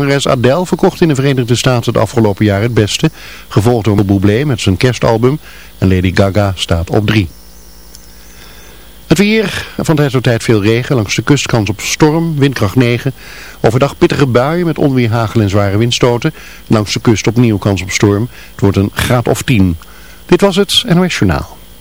Zangeres Adele verkocht in de Verenigde Staten het afgelopen jaar het beste, gevolgd door Bublé met zijn kerstalbum en Lady Gaga staat op 3. Het weer, van tijd tot tijd veel regen, langs de kust kans op storm, windkracht 9. Overdag pittige buien met onweer, hagel en zware windstoten. Langs de kust opnieuw kans op storm. Het wordt een graad of 10. Dit was het NOS Journaal.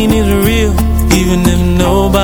pain is real, even if nobody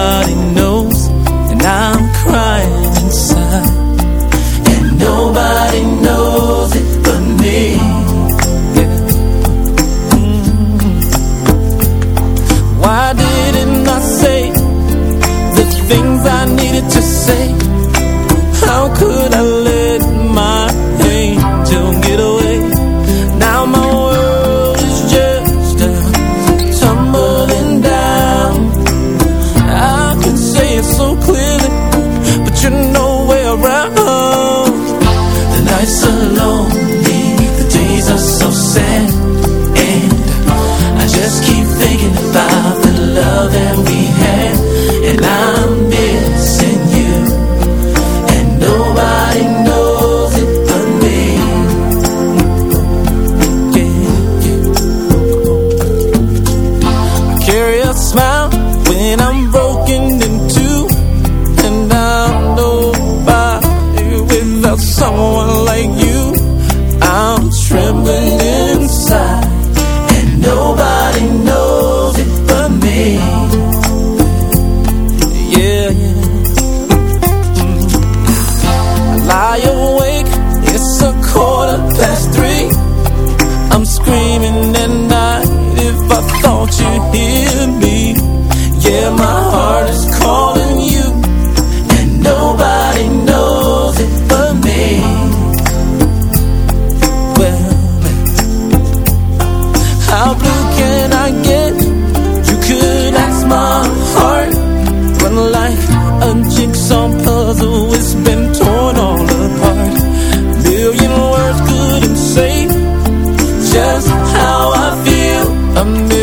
just how I feel.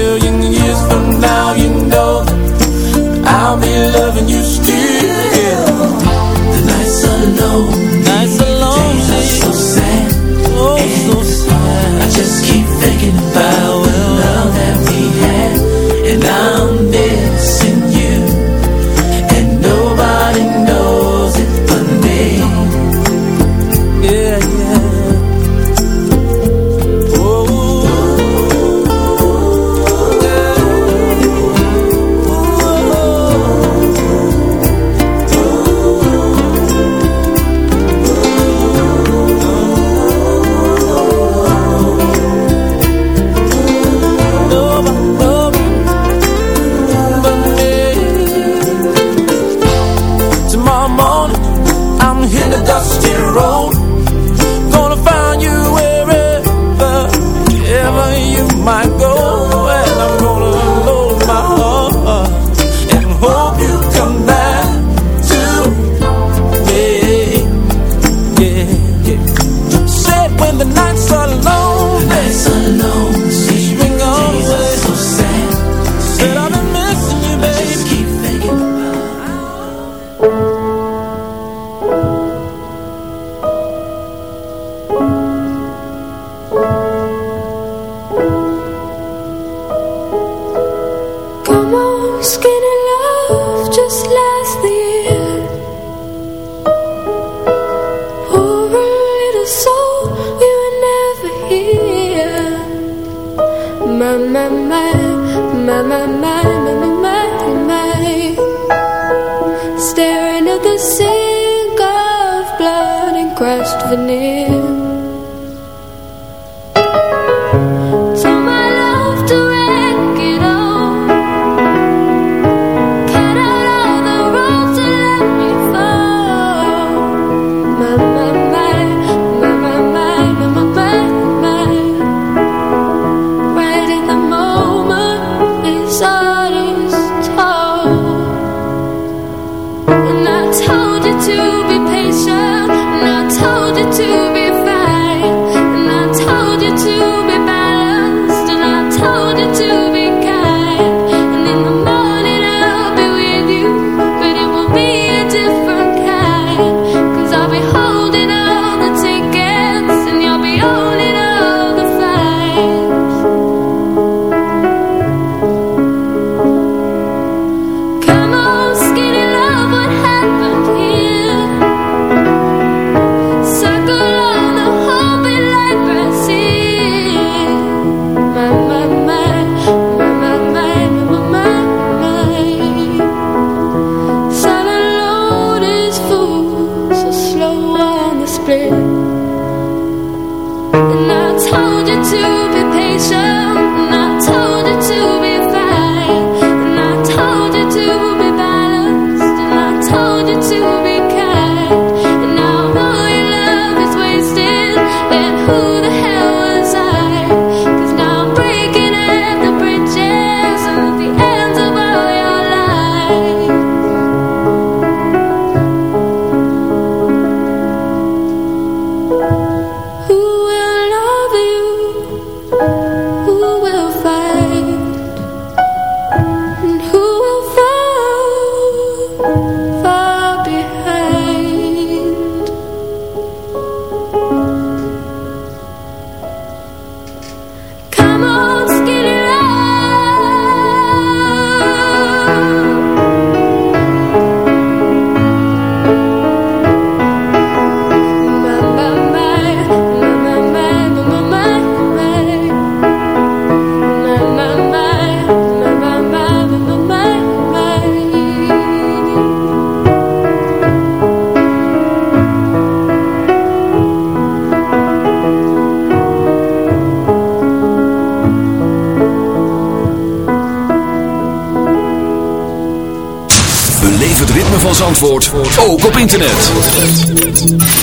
Zandvoort, ook op internet.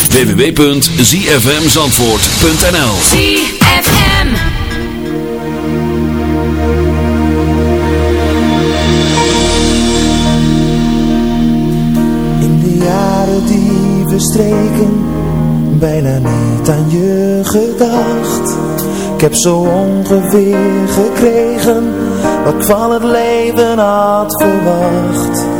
www.zfmzandvoort.nl ZFM In de jaren die verstreken, bijna niet aan je gedacht. Ik heb zo ongeveer gekregen, wat ik van het leven had verwacht.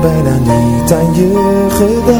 bijna niet aan je gedacht.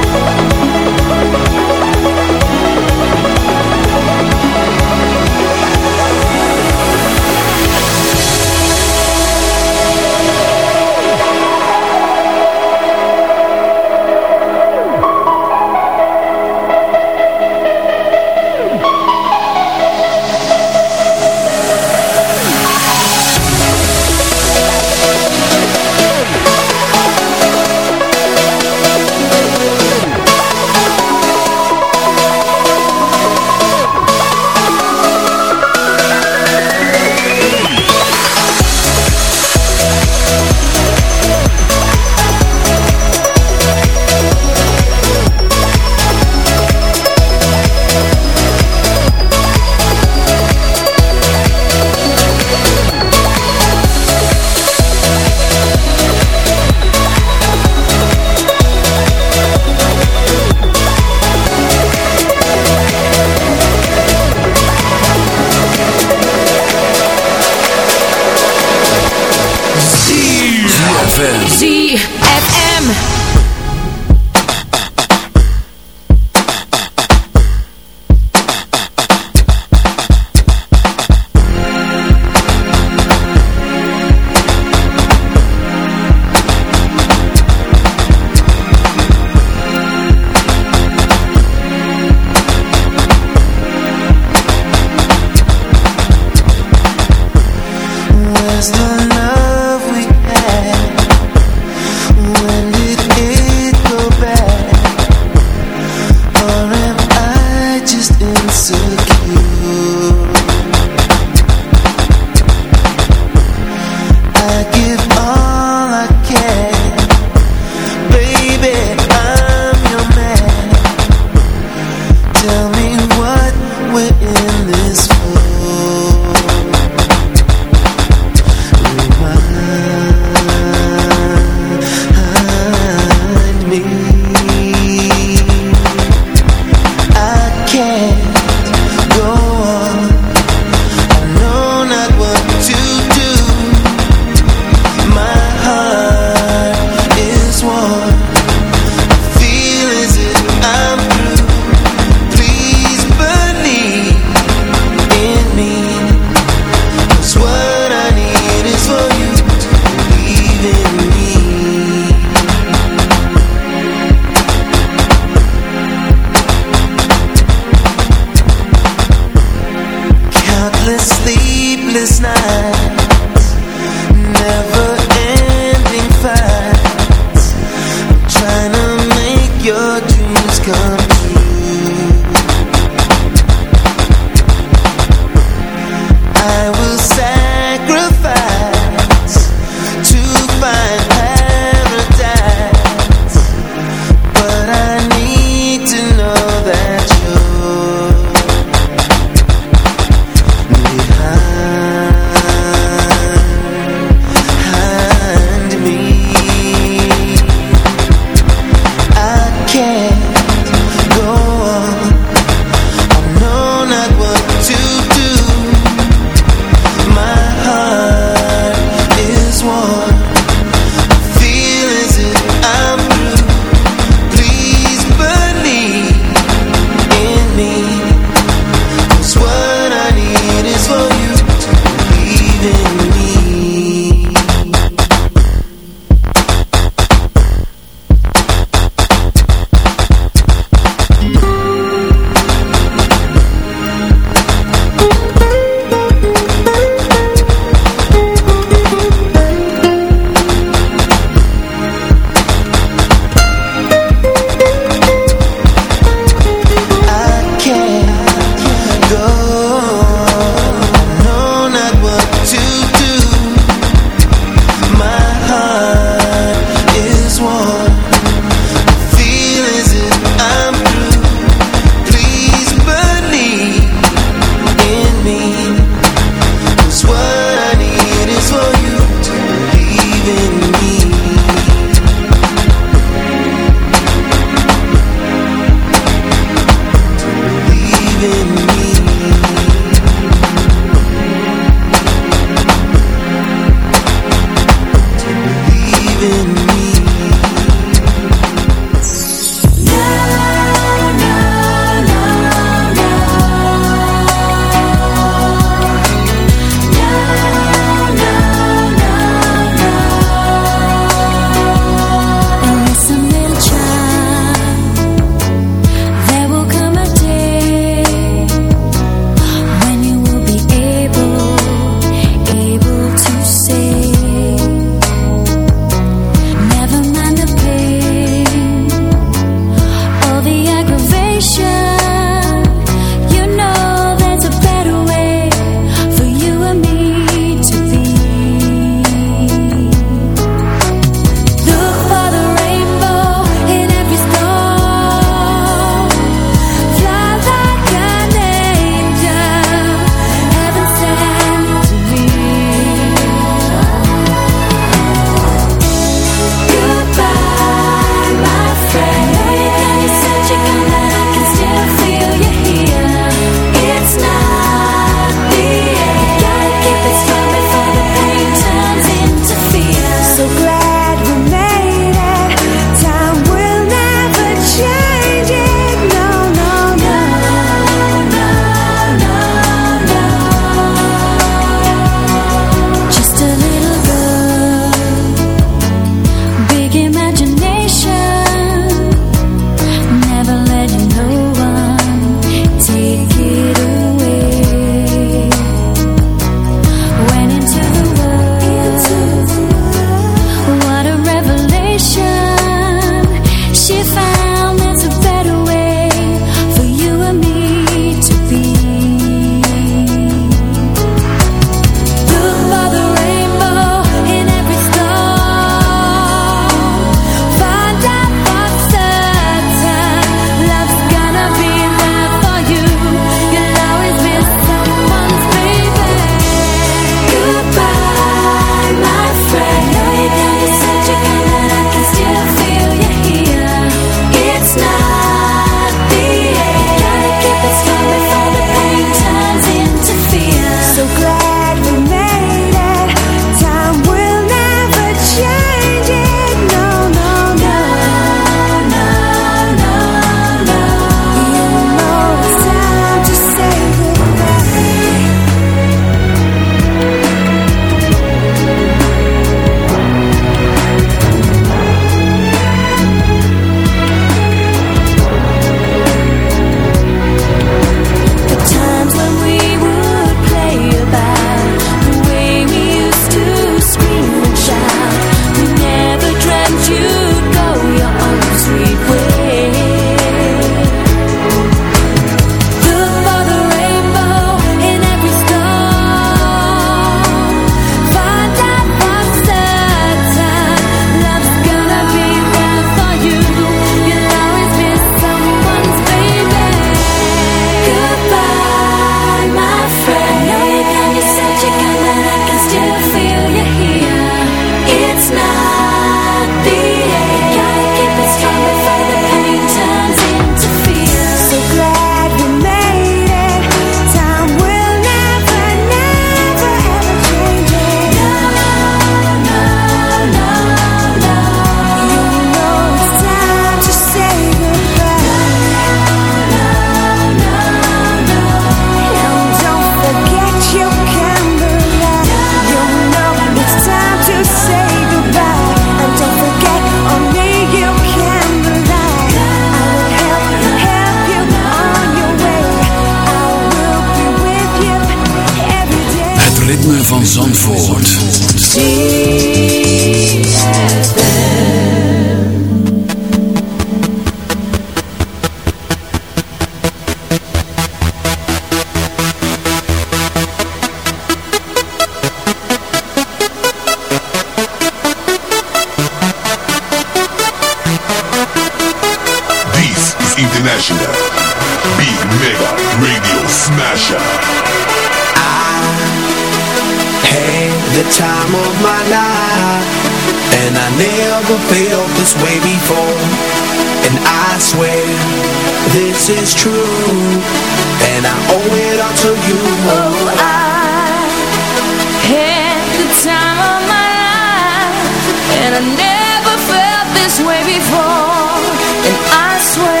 And I swear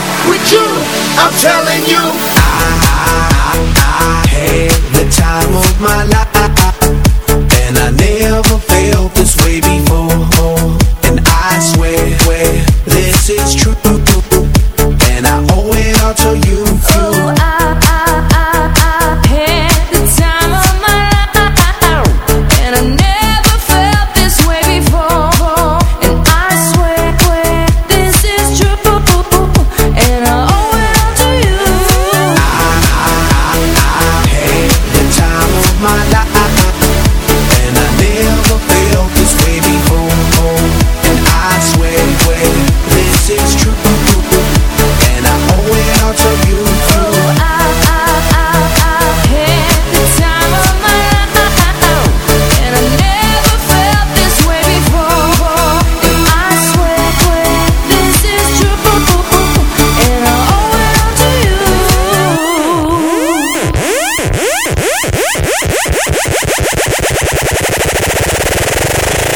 with you. I'm telling you. I, I, I had the time of my life, and I never felt this way before.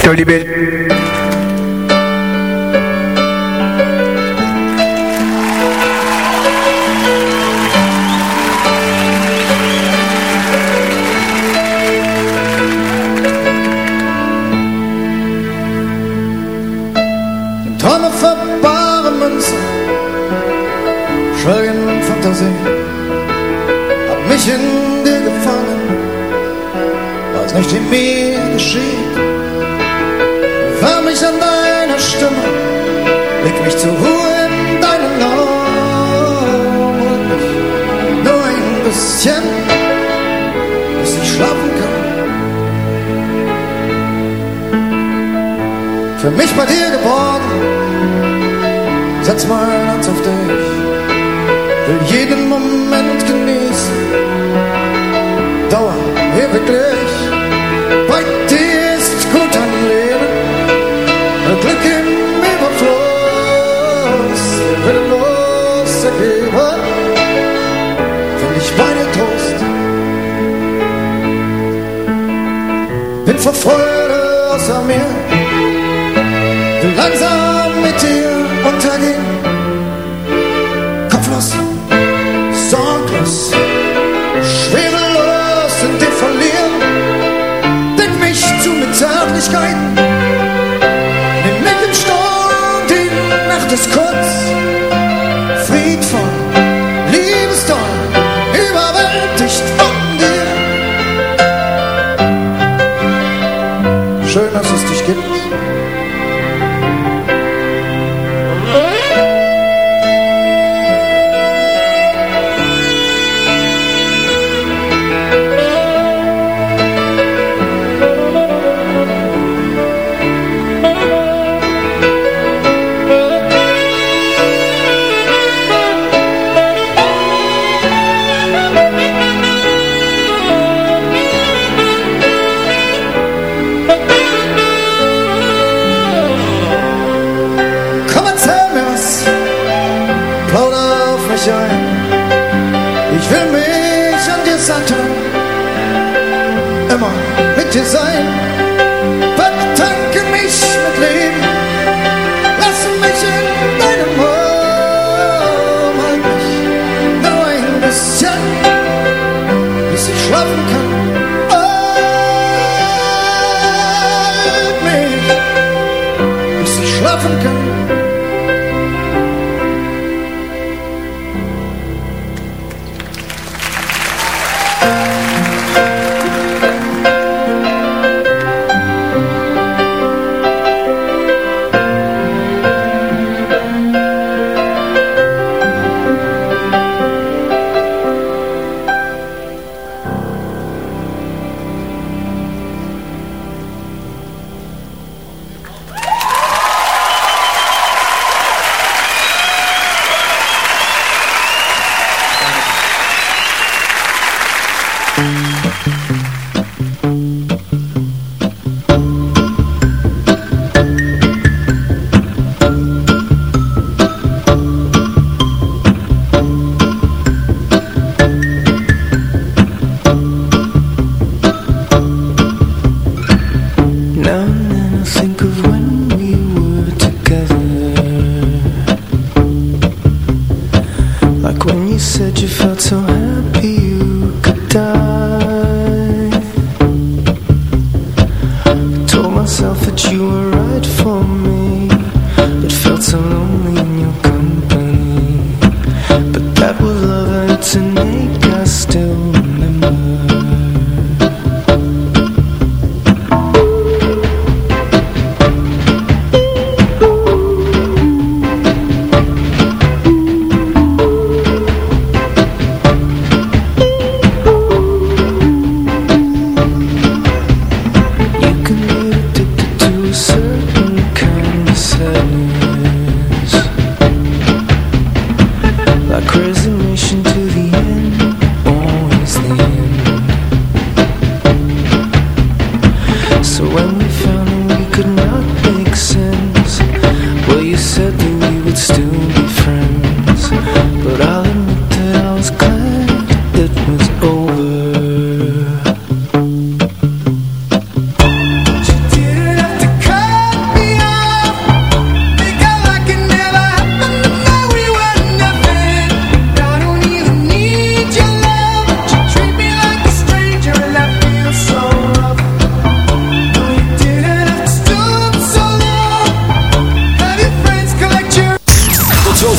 Sir Libet mich bei dir geborgen. Setz mein Herz auf dich, will jeden Moment genießen. Dauer ewiglich, bei dir ist gut am Leben, Glück im Überfluss, will los ergeben, find ich meine Trost. Bin vor außer mir.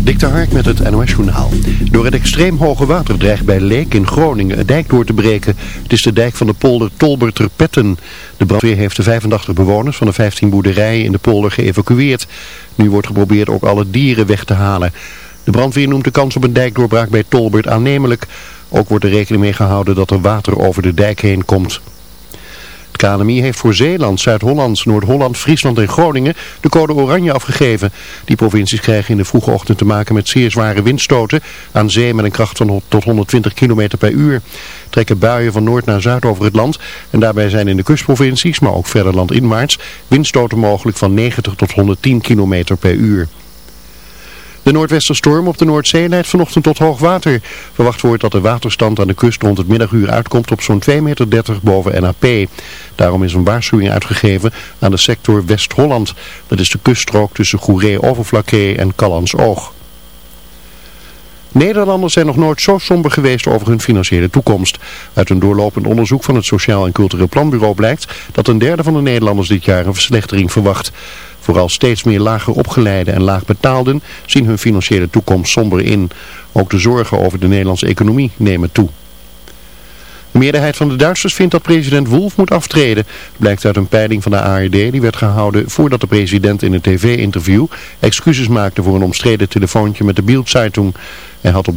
Dik Hark met het NOS-journaal. Door het extreem hoge water dreigt bij Leek in Groningen een dijk door te breken. Het is de dijk van de polder Tolberterpetten. De brandweer heeft de 85 bewoners van de 15 boerderijen in de polder geëvacueerd. Nu wordt geprobeerd ook alle dieren weg te halen. De brandweer noemt de kans op een dijkdoorbraak bij Tolbert aannemelijk. Ook wordt er rekening mee gehouden dat er water over de dijk heen komt. KNMI heeft voor Zeeland, Zuid-Holland, Noord-Holland, Friesland en Groningen de code oranje afgegeven. Die provincies krijgen in de vroege ochtend te maken met zeer zware windstoten aan zee met een kracht van tot 120 km per uur. Trekken buien van noord naar zuid over het land en daarbij zijn in de kustprovincies, maar ook verder landinwaarts, windstoten mogelijk van 90 tot 110 km per uur. De noordwesterstorm op de Noordzee leidt vanochtend tot hoog water. Verwacht wordt dat de waterstand aan de kust rond het middaguur uitkomt op zo'n 2,30 meter boven NAP. Daarom is een waarschuwing uitgegeven aan de sector West-Holland. Dat is de kuststrook tussen Goeree-Overflakkee en Callans-Oog. Nederlanders zijn nog nooit zo somber geweest over hun financiële toekomst. Uit een doorlopend onderzoek van het Sociaal en Cultureel Planbureau blijkt dat een derde van de Nederlanders dit jaar een verslechtering verwacht. Vooral steeds meer lager opgeleiden en laag betaalden zien hun financiële toekomst somber in. Ook de zorgen over de Nederlandse economie nemen toe. De meerderheid van de Duitsers vindt dat president Wolf moet aftreden. Blijkt uit een peiling van de ARD die werd gehouden voordat de president in een tv-interview excuses maakte voor een omstreden telefoontje met de Bild-Zeitung. Hij had op de